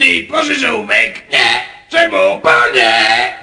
Ty, pożyczę? Nie. Czemu? Bo nie.